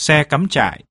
xe cắm trại.